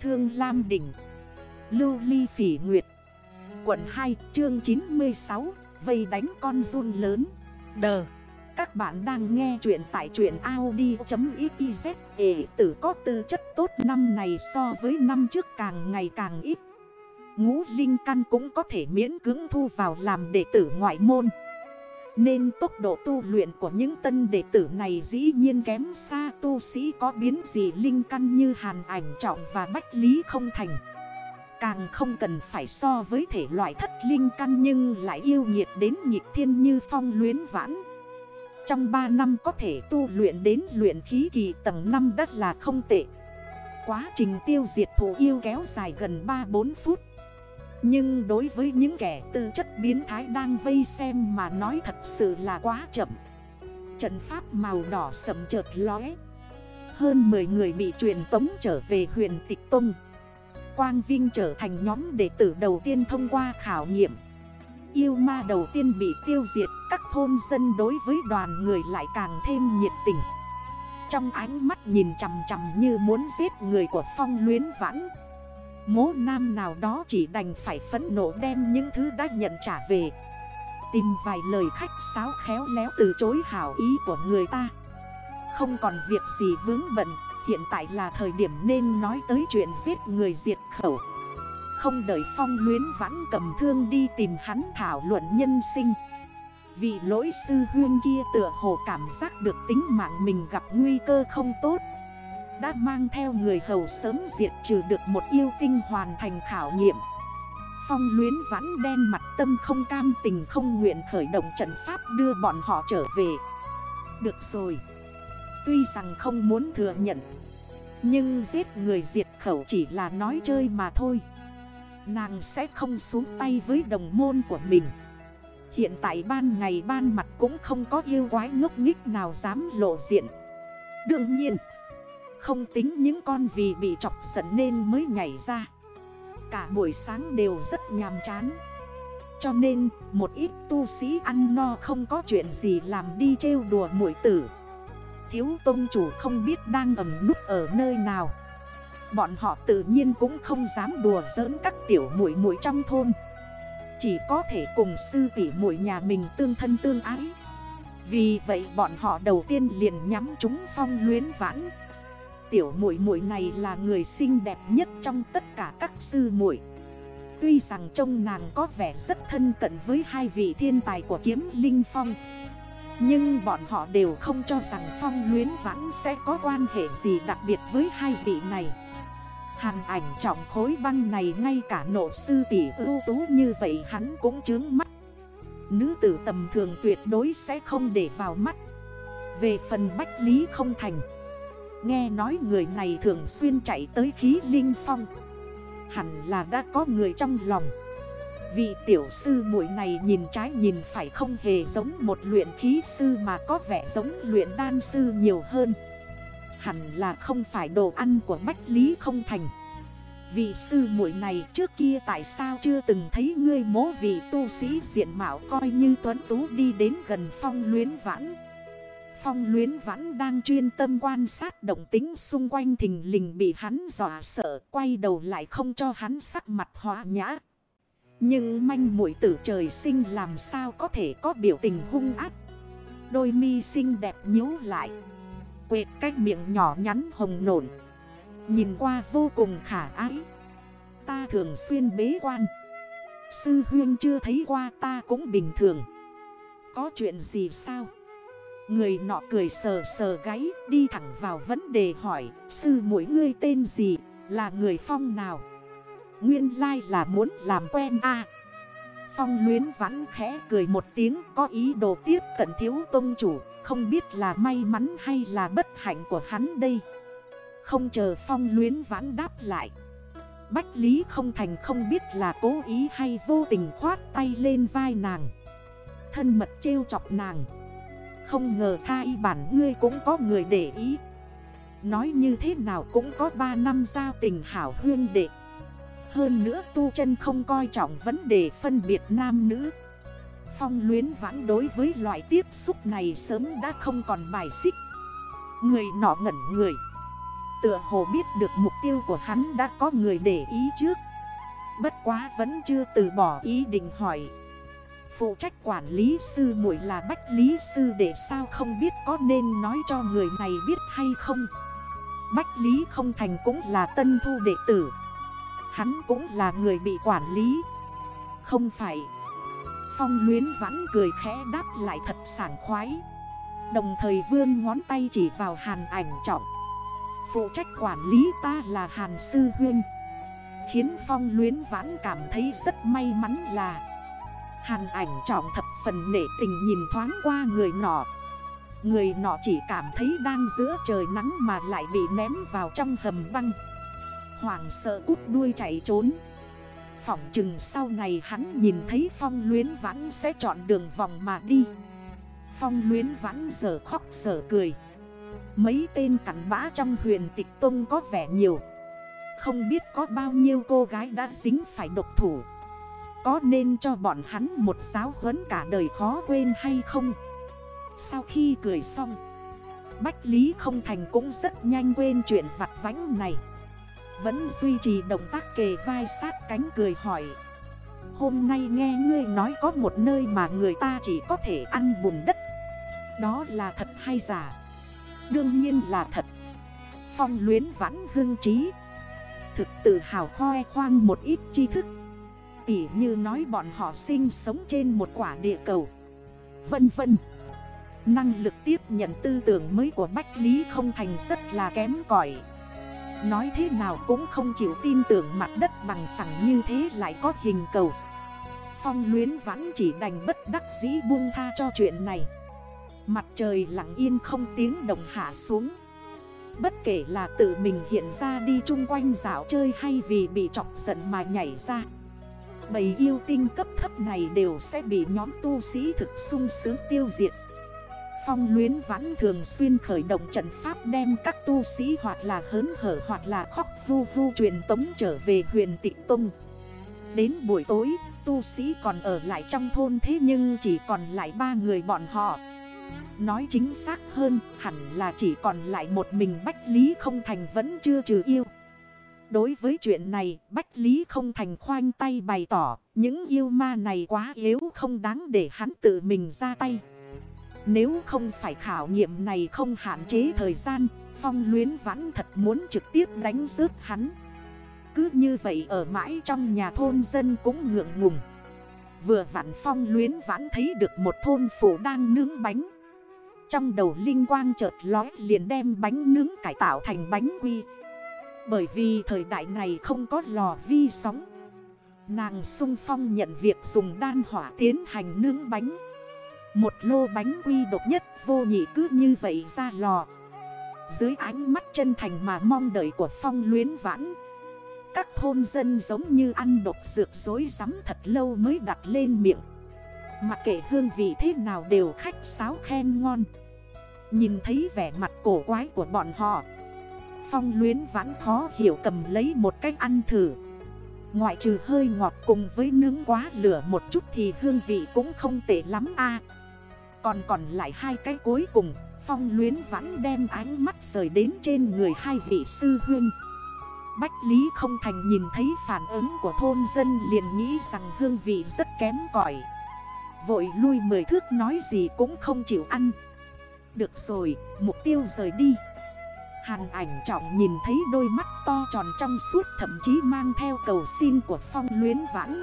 Thương Lam Đỉnh. Lưu Ly Phỉ Nguyệt. Quận 2 chương 96 Vây đánh con run lớn. Đờ. Các bạn đang nghe chuyện tại chuyện Audi.xyz Ế tử có tư chất tốt năm này so với năm trước càng ngày càng ít. Ngũ Linh Căn cũng có thể miễn cưỡng thu vào làm đệ tử ngoại môn nên tốc độ tu luyện của những tân đệ tử này dĩ nhiên kém xa tu sĩ có biến gì linh căn như hàn ảnh trọng và bách lý không thành. Càng không cần phải so với thể loại thất linh căn nhưng lại yêu nhiệt đến nhịp thiên như phong luyến vãn. Trong 3 năm có thể tu luyện đến luyện khí kỳ tầng 5 đất là không tệ. Quá trình tiêu diệt thủ yêu kéo dài gần 3-4 phút. Nhưng đối với những kẻ tư chất biến thái đang vây xem mà nói thật sự là quá chậm. Trận pháp màu đỏ sầm chợt lóe. Hơn 10 người bị truyền tống trở về huyền tịch tông. Quang Vinh trở thành nhóm đệ tử đầu tiên thông qua khảo nghiệm. Yêu ma đầu tiên bị tiêu diệt, Các thôn dân đối với đoàn người lại càng thêm nhiệt tình. Trong ánh mắt nhìn chằm chằm như muốn giết người của phong luyến vãn Mố nam nào đó chỉ đành phải phẫn nộ đem những thứ đã nhận trả về. Tìm vài lời khách sáo khéo léo từ chối hảo ý của người ta. Không còn việc gì vướng bận, Hiện tại là thời điểm nên nói tới chuyện giết người diệt khẩu. Không đợi phong luyến vãn cầm thương đi tìm hắn thảo luận nhân sinh. Vì lỗi sư huyên kia tựa hồ cảm giác được tính mạng mình gặp nguy cơ không tốt đã mang theo người hầu sớm diệt trừ được một yêu tinh hoàn thành khảo nghiệm. Phong luyến vãn đen mặt tâm không cam tình không nguyện khởi động trận pháp đưa bọn họ trở về. Được rồi. Tuy rằng không muốn thừa nhận, Nhưng giết người diệt khẩu chỉ là nói chơi mà thôi. Nàng sẽ không xuống tay với đồng môn của mình. Hiện tại ban ngày ban mặt cũng không có yêu quái ngốc nghích nào dám lộ diện. Đương nhiên không tính những con vì bị chọc giận nên mới nhảy ra. Cả buổi sáng đều rất nhàm chán. Cho nên, một ít tu sĩ ăn no không có chuyện gì làm đi trêu đùa mũi tử. Thiếu tôn chủ không biết đang ẩm nút ở nơi nào. Bọn họ tự nhiên cũng không dám đùa giỡn các tiểu mũi mũi trong thôn. Chỉ có thể cùng sư tỷ mũi nhà mình tương thân tương ái. Vì vậy bọn họ đầu tiên liền nhắm chúng phong luyến vãn. Tiểu muội muội này là người xinh đẹp nhất trong tất cả các sư muội. Tuy rằng trông nàng có vẻ rất thân cận với hai vị thiên tài của kiếm linh phong, Nhưng bọn họ đều không cho rằng phong luyến vãn sẽ có quan hệ gì đặc biệt với hai vị này. Hàn ảnh trọng khối băng này ngay cả nộ sư tỷ ưu tú như vậy hắn cũng chướng mắt. Nữ tử tầm thường tuyệt đối sẽ không để vào mắt. Về phần bách lý không thành Nghe nói người này thường xuyên chạy tới khí linh phong. Hẳn là đã có người trong lòng. Vị tiểu sư muội này nhìn trái nhìn phải không hề giống một luyện khí sư mà có vẻ giống luyện đan sư nhiều hơn. Hẳn là không phải đồ ăn của Bách Lý không thành. Vị sư muội này trước kia tại sao chưa từng thấy ngươi mố vị tu sĩ diện mạo coi như tuấn tú đi đến gần phong luyến vãn? Phong luyến vẫn đang chuyên tâm quan sát động tính xung quanh thình lình bị hắn dọa sợ, quay đầu lại không cho hắn sắc mặt hóa nhã. Nhưng manh mũi tử trời sinh làm sao có thể có biểu tình hung ác. Đôi mi xinh đẹp nhíu lại. Quệt cách miệng nhỏ nhắn hồng nổn. Nhìn qua vô cùng khả ái. Ta thường xuyên bế quan. Sư huyên chưa thấy qua ta cũng bình thường. Có chuyện gì sao? Người nọ cười sờ sờ gáy, đi thẳng vào vấn đề hỏi, Sư mỗi ngươi tên gì? Là người phong nào? Nguyên lai là muốn làm quen a. Phong luyến vắn khẽ cười một tiếng, có ý đồ tiếp cận thiếu tôn chủ, Không biết là may mắn hay là bất hạnh của hắn đây. Không chờ phong luyến vãn đáp lại, Bách Lý không thành không biết là cố ý hay vô tình khoát tay lên vai nàng. Thân mật trêu chọc nàng không ngờ thay bản ngươi cũng có người để ý. Nói như thế nào cũng có 3 năm giao tình hảo huyên đệ. Hơn nữa tu chân không coi trọng vấn đề phân biệt nam nữ. Phong luyến vãn đối với loại tiếp xúc này sớm đã không còn bài xích. Người nọ ngẩn người. Tựa hồ biết được mục tiêu của hắn đã có người để ý trước. Bất quá vẫn chưa từ bỏ ý định hỏi. Phụ trách quản lý sư muội là bách lý sư để sao không biết có nên nói cho người này biết hay không? Bách lý không thành cũng là tân thu đệ tử. Hắn cũng là người bị quản lý. Không phải. Phong luyến vãn cười khẽ đáp lại thật sảng khoái. Đồng thời vươn ngón tay chỉ vào hàn ảnh trọng. Phụ trách quản lý ta là hàn sư huyên. Khiến phong luyến vãn cảm thấy rất may mắn là Hàn ảnh trọng thập phần nể tình nhìn thoáng qua người nọ. Người nọ chỉ cảm thấy đang giữa trời nắng mà lại bị ném vào trong hầm băng. Hoàng sợ cút đuôi chạy trốn. Phỏng chừng sau này hắn nhìn thấy phong luyến vãn sẽ chọn đường vòng mà đi. Phong luyến vãn giờ khóc giờ cười. Mấy tên cắn bã trong huyền tịch tông có vẻ nhiều. Không biết có bao nhiêu cô gái đã dính phải độc thủ. Có nên cho bọn hắn một giáo huấn cả đời khó quên hay không? Sau khi cười xong, Bách Lý không thành cũng rất nhanh quên chuyện vặt vánh này. Vẫn duy trì động tác kề vai sát cánh cười hỏi, Hôm nay nghe ngươi nói có một nơi mà người ta chỉ có thể ăn bùn đất. Đó là thật hay giả? Đương nhiên là thật. Phong luyến vãn hương trí, Thực tự hào khoe khoang một ít tri thức. Tỉ như nói bọn họ sinh sống trên một quả địa cầu. Vân vân. Năng lực tiếp nhận tư tưởng mới của Bách Lý không thành rất là kém cỏi. Nói thế nào cũng không chịu tin tưởng mặt đất bằng phẳng như thế lại có hình cầu. Phong luyến vãn chỉ đành bất đắc dĩ buông tha cho chuyện này. Mặt trời lặng yên không tiếng đồng hạ xuống. Bất kể là tự mình hiện ra đi chung quanh dạo chơi hay vì bị chọc giận mà nhảy ra. Bầy yêu tinh cấp thấp này đều sẽ bị nhóm tu sĩ thực sung sướng tiêu diệt. Phong luyến vãn thường xuyên khởi động trận pháp đem các tu sĩ hoặc là hớn hở hoặc là khóc vu vu truyền tống trở về huyền tịnh tông. Đến buổi tối, tu sĩ còn ở lại trong thôn thế nhưng chỉ còn lại ba người bọn họ. Nói chính xác hơn hẳn là chỉ còn lại một mình Bách Lý không thành vẫn chưa trừ yêu. Đối với chuyện này, Bách Lý không thành khoanh tay bày tỏ, những yêu ma này quá yếu không đáng để hắn tự mình ra tay. Nếu không phải khảo nghiệm này không hạn chế thời gian, Phong luyến vãn thật muốn trực tiếp đánh rớt hắn. Cứ như vậy ở mãi trong nhà thôn dân cũng ngượng ngùng. Vừa vặn Phong luyến vãn thấy được một thôn phụ đang nướng bánh. Trong đầu linh quang chợt lói liền đem bánh nướng cải tạo thành bánh quy bởi vì thời đại này không có lò vi sóng. Nàng sung phong nhận việc dùng đan hỏa tiến hành nướng bánh. Một lô bánh quy độc nhất, vô nhị cứ như vậy ra lò. Dưới ánh mắt chân thành mà mong đợi của phong luyến vãn, Các thôn dân giống như ăn độc dược dối rắm thật lâu mới đặt lên miệng. Mà kệ hương vị thế nào đều khách sáo khen ngon. Nhìn thấy vẻ mặt cổ quái của bọn họ Phong luyến vãn khó hiểu cầm lấy một cách ăn thử. Ngoại trừ hơi ngọt cùng với nướng quá lửa một chút thì hương vị cũng không tệ lắm a. Còn còn lại hai cái cuối cùng Phong luyến vãn đem ánh mắt rời đến trên người hai vị sư huyên. Bách Lý không thành nhìn thấy phản ứng của thôn dân liền nghĩ rằng hương vị rất kém cỏi. Vội lui mười thước nói gì cũng không chịu ăn. Được rồi, mục tiêu rời đi. Hàn ảnh trọng nhìn thấy đôi mắt to tròn trong suốt, thậm chí mang theo cầu xin của phong luyến vãn.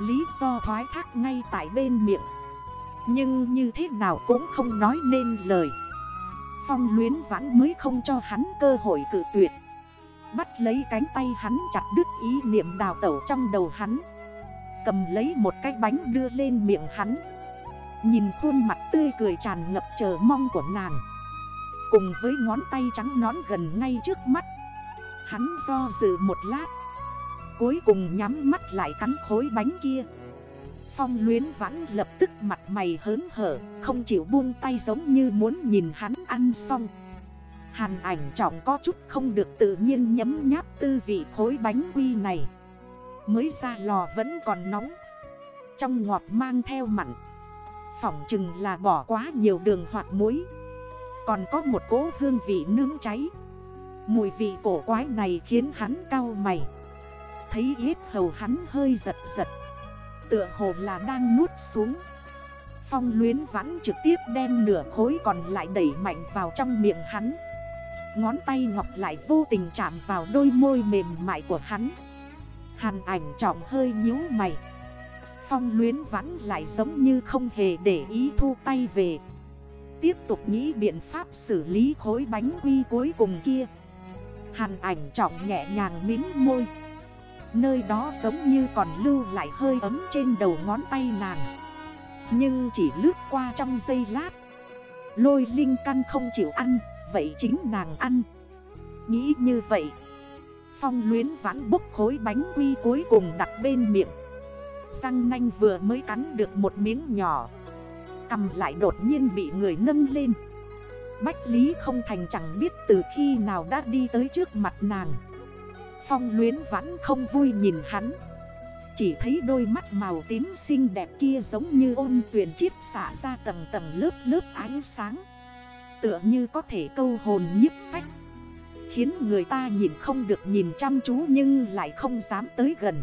Lý do thoái thác ngay tại bên miệng. Nhưng như thế nào cũng không nói nên lời. Phong luyến vãn mới không cho hắn cơ hội cự tuyệt. Bắt lấy cánh tay hắn chặt đứt ý niệm đào tẩu trong đầu hắn. Cầm lấy một cái bánh đưa lên miệng hắn. Nhìn khuôn mặt tươi cười tràn ngập chờ mong của nàng. Cùng với ngón tay trắng nón gần ngay trước mắt. Hắn do dự một lát, Cuối cùng nhắm mắt lại cắn khối bánh kia. Phong luyến vãn lập tức mặt mày hớn hở, Không chịu buông tay giống như muốn nhìn hắn ăn xong. Hàn ảnh trọng có chút không được tự nhiên nhấm nháp tư vị khối bánh quy này. Mới ra lò vẫn còn nóng, Trong ngọt mang theo mặn. Phỏng chừng là bỏ quá nhiều đường hoạt muối. Còn có một cỗ hương vị nướng cháy. Mùi vị cổ quái này khiến hắn cau mày. Thấy ít hầu hắn hơi giật giật. Tựa hồ là đang nuốt xuống. Phong luyến vãn trực tiếp đem nửa khối còn lại đẩy mạnh vào trong miệng hắn. Ngón tay ngọc lại vô tình chạm vào đôi môi mềm mại của hắn. Hàn ảnh trọng hơi nhíu mày. Phong luyến vãn lại giống như không hề để ý thu tay về. Tiếp tục nghĩ biện pháp xử lý khối bánh quy cuối cùng kia. Hàn ảnh trọng nhẹ nhàng mím môi. Nơi đó giống như còn lưu lại hơi ấm trên đầu ngón tay nàng. Nhưng chỉ lướt qua trong giây lát. Lôi linh căn không chịu ăn, Vậy chính nàng ăn. Nghĩ như vậy, Phong luyến vãn bốc khối bánh quy cuối cùng đặt bên miệng. Răng nanh vừa mới cắn được một miếng nhỏ. Cầm lại đột nhiên bị người nâng lên. Bách Lý không thành chẳng biết từ khi nào đã đi tới trước mặt nàng. Phong luyến vẫn không vui nhìn hắn. Chỉ thấy đôi mắt màu tím xinh đẹp kia giống như ôn tuyển chiết xả ra tầng tầng lớp lớp ánh sáng. Tựa như có thể câu hồn nhiếp phách. Khiến người ta nhìn không được nhìn chăm chú nhưng lại không dám tới gần.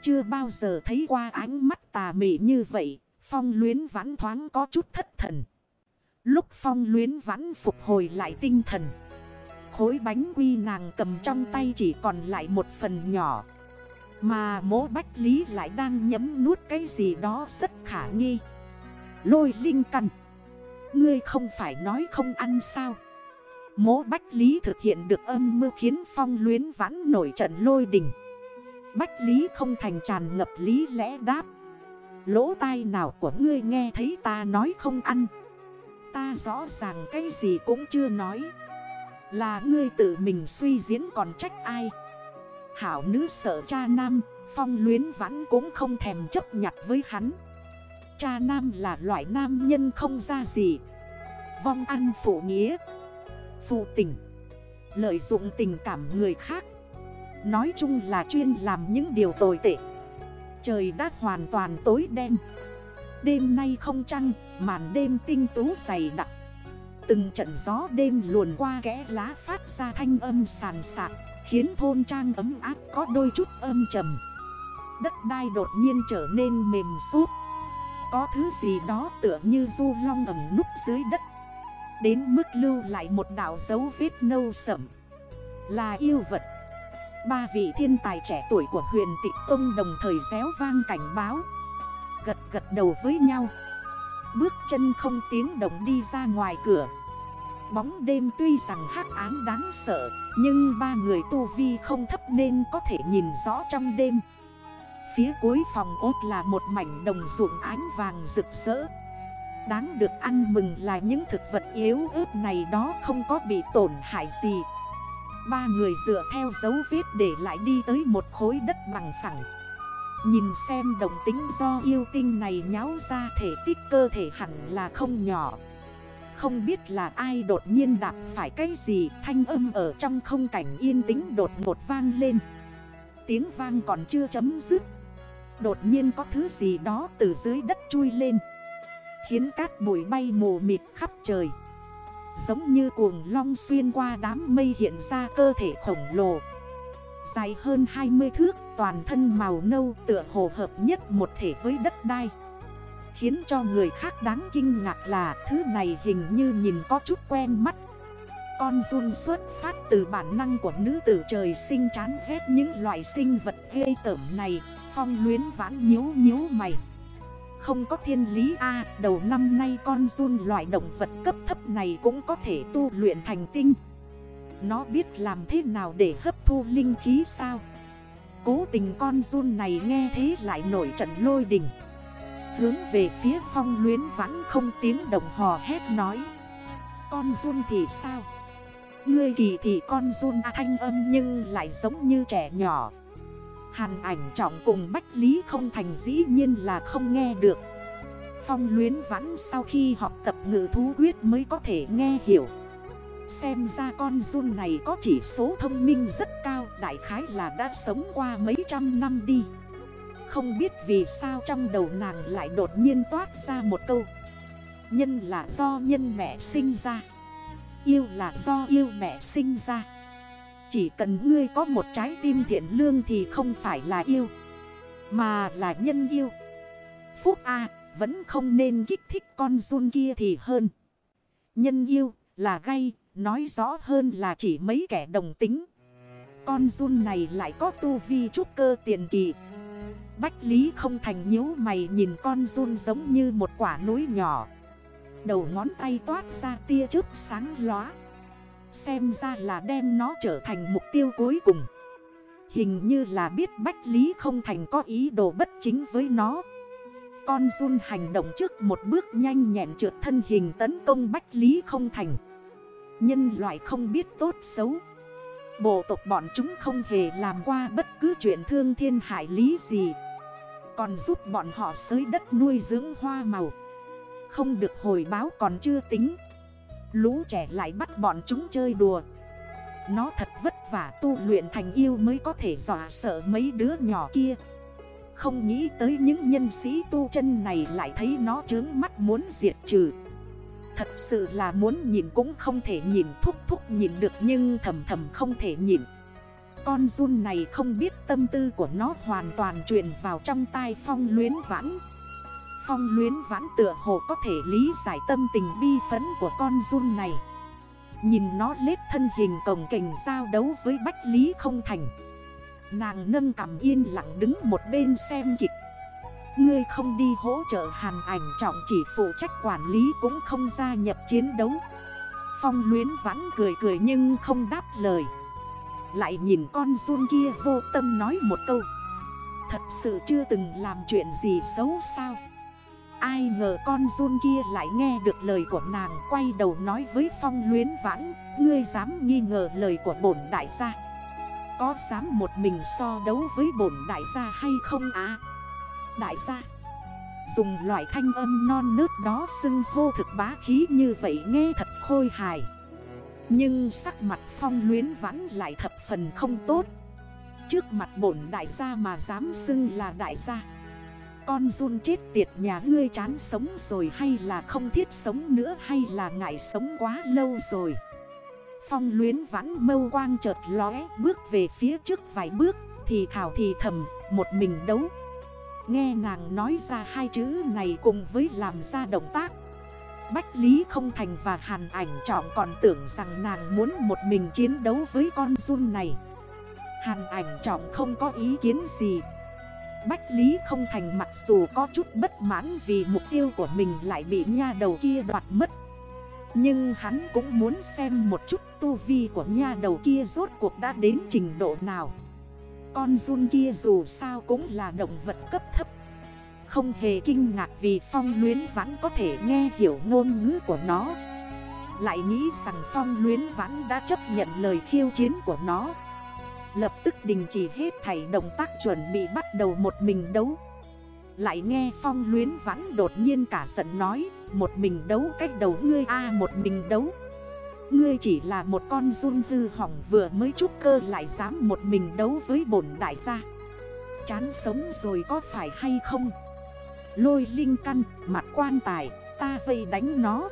Chưa bao giờ thấy qua ánh mắt tà mị như vậy. Phong luyến vãn thoáng có chút thất thần. Lúc phong luyến vãn phục hồi lại tinh thần, Khối bánh quy nàng cầm trong tay chỉ còn lại một phần nhỏ. Mà mố bách lý lại đang nhấm nuốt cái gì đó rất khả nghi. Lôi linh căn, Ngươi không phải nói không ăn sao? Mố bách lý thực hiện được âm mưu khiến phong luyến vãn nổi trận lôi đình. Bách lý không thành tràn ngập lý lẽ đáp. Lỗ tai nào của ngươi nghe thấy ta nói không ăn? Ta rõ ràng cái gì cũng chưa nói. Là ngươi tự mình suy diễn còn trách ai? Hảo nữ sợ cha nam, Phong luyến vãn cũng không thèm chấp nhặt với hắn. Cha nam là loại nam nhân không ra gì. Vong ăn phụ nghĩa, Phụ tình, Lợi dụng tình cảm người khác. Nói chung là chuyên làm những điều tồi tệ. Trời đã hoàn toàn tối đen. Đêm nay không trăng, Màn đêm tinh tú dày đặc. Từng trận gió đêm luồn qua kẽ lá phát ra thanh âm sàn sạc, Khiến thôn trang ấm áp có đôi chút âm trầm. Đất đai đột nhiên trở nên mềm suốt Có thứ gì đó tựa như du long ẩm núp dưới đất. Đến mức lưu lại một đảo dấu vết nâu sẩm Là yêu vật. Ba vị thiên tài trẻ tuổi của huyền tịch tông đồng thời réo vang cảnh báo. Gật gật đầu với nhau. Bước chân không tiếng động đi ra ngoài cửa. Bóng đêm tuy rằng hắc án đáng sợ, Nhưng ba người tu vi không thấp nên có thể nhìn rõ trong đêm. Phía cuối phòng ốt là một mảnh đồng ruộng ánh vàng rực rỡ. Đáng được ăn mừng là những thực vật yếu ớt này đó không có bị tổn hại gì. Ba người dựa theo dấu vết để lại đi tới một khối đất bằng phẳng. Nhìn xem đồng tính do yêu tinh này nháo ra thể tích cơ thể hẳn là không nhỏ. Không biết là ai đột nhiên đạp phải cái gì, Thanh âm ở trong không cảnh yên tĩnh đột ngột vang lên. Tiếng vang còn chưa chấm dứt. Đột nhiên có thứ gì đó từ dưới đất chui lên. Khiến cát bụi bay mù mịt khắp trời. Giống như cuồng long xuyên qua đám mây hiện ra cơ thể khổng lồ. Dài hơn 20 thước, toàn thân màu nâu tựa hồ hợp nhất một thể với đất đai. Khiến cho người khác đáng kinh ngạc là thứ này hình như nhìn có chút quen mắt. Con run xuất phát từ bản năng của nữ tử trời sinh chán ghét những loại sinh vật ghê tởm này, Phong luyến vãn nhếu nhếu mày không có thiên lý A, Đầu năm nay con run loại động vật cấp thấp này cũng có thể tu luyện thành tinh. Nó biết làm thế nào để hấp thu linh khí sao? Cố tình con run này nghe thế lại nổi trận lôi đình. Hướng về phía phong luyến vãn không tiếng đồng hò hét nói. Con run thì sao? Ngươi kỳ thì con run à, thanh âm nhưng lại giống như trẻ nhỏ. Hàn ảnh trọng cùng Bách Lý không thành dĩ nhiên là không nghe được. Phong luyến vãn sau khi học tập ngữ thú quyết mới có thể nghe hiểu. Xem ra con run này có chỉ số thông minh rất cao, Đại khái là đã sống qua mấy trăm năm đi. Không biết vì sao trong đầu nàng lại đột nhiên toát ra một câu. Nhân là do nhân mẹ sinh ra. Yêu là do yêu mẹ sinh ra. Chỉ cần ngươi có một trái tim thiện lương thì không phải là yêu, Mà là nhân yêu. Phúc A, vẫn không nên kích thích con run kia thì hơn. Nhân yêu là gay, Nói rõ hơn là chỉ mấy kẻ đồng tính. Con run này lại có tu vi trúc cơ tiền kỳ. Bách Lý không thành nhíu mày nhìn con run giống như một quả núi nhỏ. Đầu ngón tay toát ra tia chớp sáng lóa. Xem ra là đem nó trở thành mục tiêu cuối cùng. Hình như là biết Bách Lý không thành có ý đồ bất chính với nó. Con run hành động trước một bước nhanh nhẹn trượt thân hình tấn công Bách Lý không thành. Nhân loại không biết tốt xấu. Bộ tộc bọn chúng không hề làm qua bất cứ chuyện thương thiên hại lý gì. Còn giúp bọn họ sới đất nuôi dưỡng hoa màu. Không được hồi báo còn chưa tính. Lũ trẻ lại bắt bọn chúng chơi đùa. Nó thật vất vả tu luyện thành yêu mới có thể dọa sợ mấy đứa nhỏ kia. Không nghĩ tới những nhân sĩ tu chân này lại thấy nó chướng mắt muốn diệt trừ. Thật sự là muốn nhìn cũng không thể nhìn, thúc thúc nhìn được nhưng thầm thầm không thể nhìn. Con run này không biết tâm tư của nó hoàn toàn truyền vào trong tai phong luyến vãn. Phong luyến vãn tựa hồ có thể lý giải tâm tình bi phấn của con run này. Nhìn nó lết thân hình cổng kềnh giao đấu với Bách Lý không thành. Nàng nâng cầm yên lặng đứng một bên xem kịch. Ngươi không đi hỗ trợ hàn ảnh trọng chỉ phụ trách quản lý cũng không gia nhập chiến đấu. Phong luyến vãn cười cười nhưng không đáp lời. Lại nhìn con run kia vô tâm nói một câu. Thật sự chưa từng làm chuyện gì xấu sao? Ai ngờ con run kia lại nghe được lời của nàng Quay đầu nói với phong luyến vãn, Ngươi dám nghi ngờ lời của bổn đại gia? Có dám một mình so đấu với bổn đại gia hay không á? Đại gia Dùng loại thanh âm non nớt đó xưng hô thực bá khí như vậy nghe thật khôi hài. Nhưng sắc mặt phong luyến vãn lại thập phần không tốt. Trước mặt bổn đại gia mà dám xưng là đại gia con run chết tiệt nhà ngươi chán sống rồi hay là không thiết sống nữa hay là ngại sống quá lâu rồi. Phong luyến vãn mâu quang chợt lóe, bước về phía trước vài bước, Thì thảo thì thầm, một mình đấu. Nghe nàng nói ra hai chữ này cùng với làm ra động tác. Bách Lý không thành và hàn ảnh trọng còn tưởng rằng nàng muốn một mình chiến đấu với con run này. Hàn ảnh trọng không có ý kiến gì Bách Lý không thành mặc dù có chút bất mãn vì mục tiêu của mình lại bị nha đầu kia đoạt mất. Nhưng hắn cũng muốn xem một chút tu vi của nha đầu kia rốt cuộc đã đến trình độ nào. Con run kia dù sao cũng là động vật cấp thấp. Không hề kinh ngạc vì phong luyến vãn có thể nghe hiểu ngôn ngữ của nó. Lại nghĩ rằng phong luyến vãn đã chấp nhận lời khiêu chiến của nó. Lập tức đình chỉ hết thảy động tác chuẩn bị bắt đầu một mình đấu. Lại nghe phong luyến vãn đột nhiên cả giận nói, Một mình đấu cách đầu ngươi a, một mình đấu. Ngươi chỉ là một con run hư hỏng vừa mới chút cơ lại dám một mình đấu với bổn đại gia. Chán sống rồi có phải hay không? Lôi linh căn, mặt quan tài, ta vây đánh nó